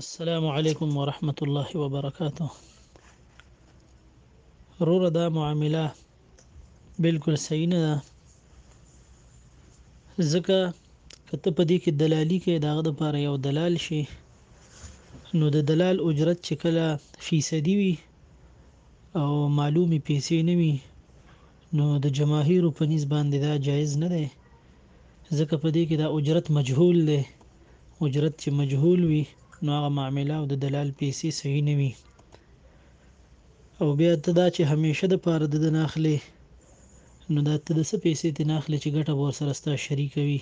السلام علیکم ورحمت الله وبرکاته رور دا معامله بالکل صحیح نه ده ځکه کته په دې کې دلالی کې داغه د پاره یو دلال شي نو د دلال اجرت چې کله فیصدي وي او معلومي پیسې نه وي نو د جماهیرو په نیز باندې دا جایز نه دی ځکه په دې کې دا اجرت مجهول دی اجرت چې مجهول وي نو هغه معامله او د دلال پیسې صحیح نه وي او بیا ته دا چې همیشه د پاره د نه اخلې نو دا ته د څه پیسې ته نه اخلې چې ګټه به ورسره ستا شریکه وي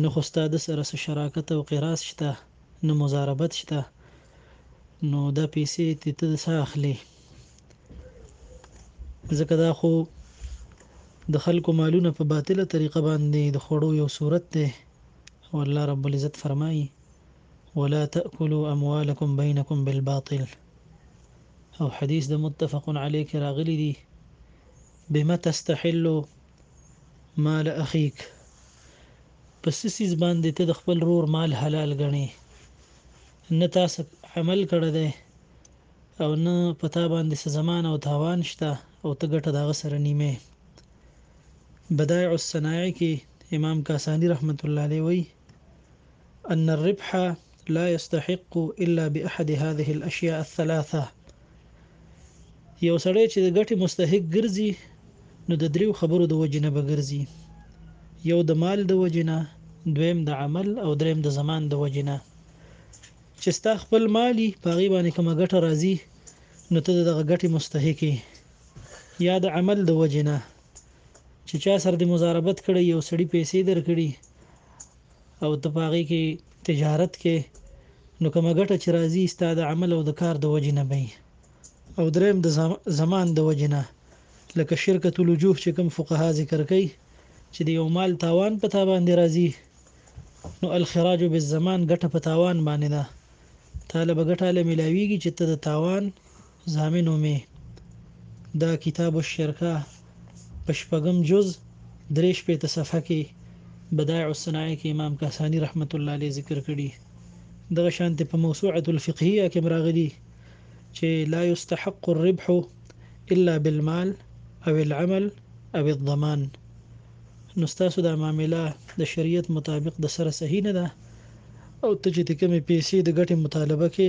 نو خو ستا د سره څه شراکت او قراس شته نه مزاربت شته نو دا پیسې ته ته د څه اخلې ځکه دا خو د خلکو مالونه په باطله طریقه باندې د خوړو یو صورت دی او الله رب العزت فرمایي ولا تأكلوا اموالكم بينكم بالباطل او حدیث د متفق علیه کې راغلی دی بما تستحل مال اخیک پس سیز باندې ته د خپل رور مال حلال غني نه تاسو عمل کړی دی او نه په تا باندې څه زمان او تاوان شته او ته ګټه د هغه سره نیمې. بدائع الصنائع کې امام کاساني رحمة الله عليه وايي، ان الربح لا يستحق الا باحد هذه الاشياء الثلاثة، یو سړی چې د ګټې مستحق ګرځي نو د دریو خبرو د وجې نه به ګرځي، یو د مال د وجې نه، دویم د عمل او دریم د زمان د وجې نه. چې ستا خپل مال يي په هغې باندې کومه ګټه راځي نو ته د دغه ګټې مستحق يي يا د عمل د وجې نه چې چا سره د مزاربت کړی یو سړي پیسې درکړي او ته په هغې کې تجارت کې نو کومه ګټه چې راځي ستا د عمل او د کار د وجې نه به او دریم د زمان د وجې نه لکه شرکت الوجوه چې کوم فقها ذکر کوي چې د یو مال تاوان په تا باندې راځي نو الخراج بالضمان ګټه په تاوان باندې ده تاله به ګټه له ملاویږي چې ته د تاوان ضامن ومې دا کتاب الشرکه په شپږم جز درې شپېته صفحه کې بدایع الصنایع کې امام کاسانی رحمت الله علیه ذکر کړي دغه شانته په موسوعه الفقهیه کې مراغلي چې لا یستحق الربح الا بالمال او العمل او الضمان نو ستاسو دا معامله د شریعت مطابق د سره صحیح نه ده او ته چې د کومې پیسې د ګټې مطالبه کې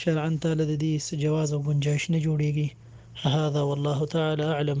شرعا تاله د دې څه جواز او ګنجایش نه جوړیږي هذا والله تعالی اعلم.